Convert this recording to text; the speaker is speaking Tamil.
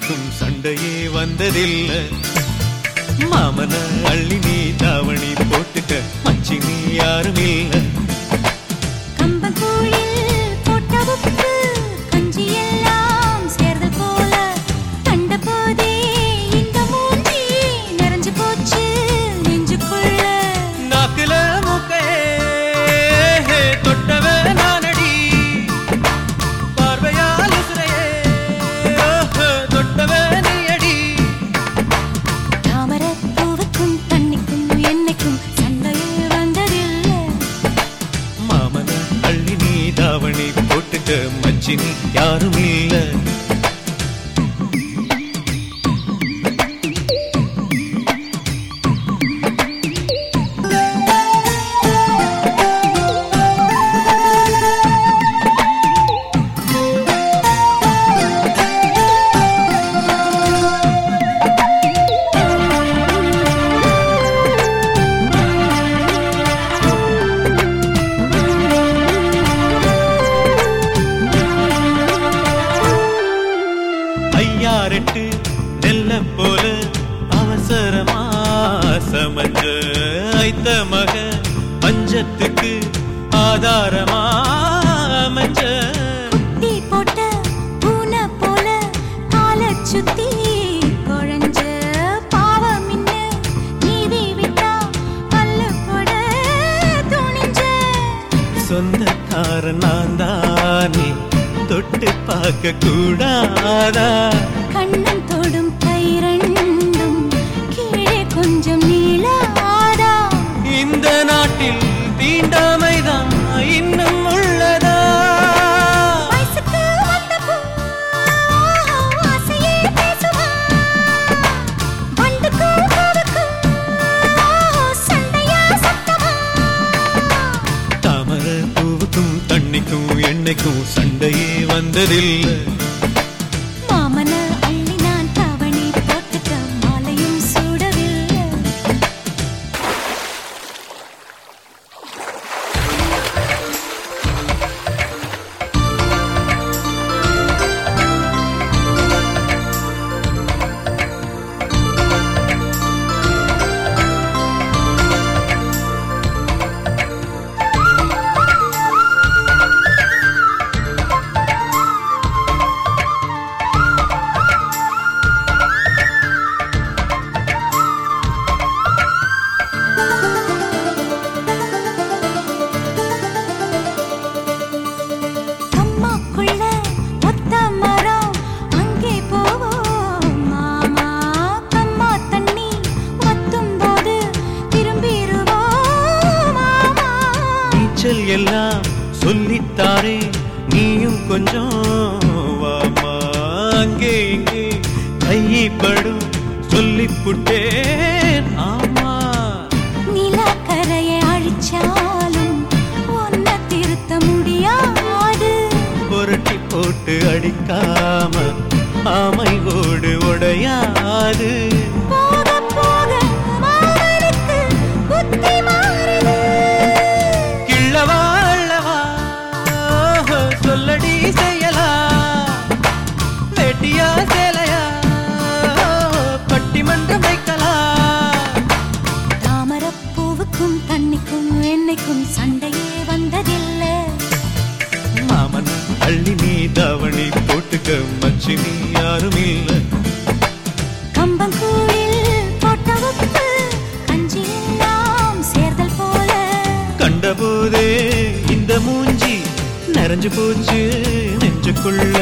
எனக்கும் சண்டையே வந்ததில்லை. மாமன அள்ளி நீ தாவணி போட்டுட்ட மச்சி நீ யாரும் இல்லை. போட்டுக்க மச்சி ஐயாரெட்டு நெல்ல போல அவசரமா சமஞ்ச ஐத்த மக பஞ்சத்துக்கு ஆதாரமா அமைஞ்ச தீ போட்ட பூனை போல காலச் சுத்தி சொந்தக்காரன் நான் தானே தொட்டு பார்க்க கூடாதா தண்ணிக்கும் சண்டையே வந்ததில்லை. நீச்சல் எல்லாம் சொல்லித்தாரே. நீயும் கொஞ்சம் வாமா அங்கே இங்கே. கைப்படும் சொல்லிப்புட்டேன். ஆமா. நிலக்கரையை அழிச்சாலும் ஒன்ன திருத்த முடியாது. புரட்டி போட்டு அடிக்காம ஆமை ஓடு உடையாது. அள்ளி நீ தாவணி போட்டுக்க மச்சி நீ யாரும் இல்ல. கண்டபோதே இந்த மூஞ்சி நிறைஞ்சு போச்சு நெஞ்சுக்குள்ள.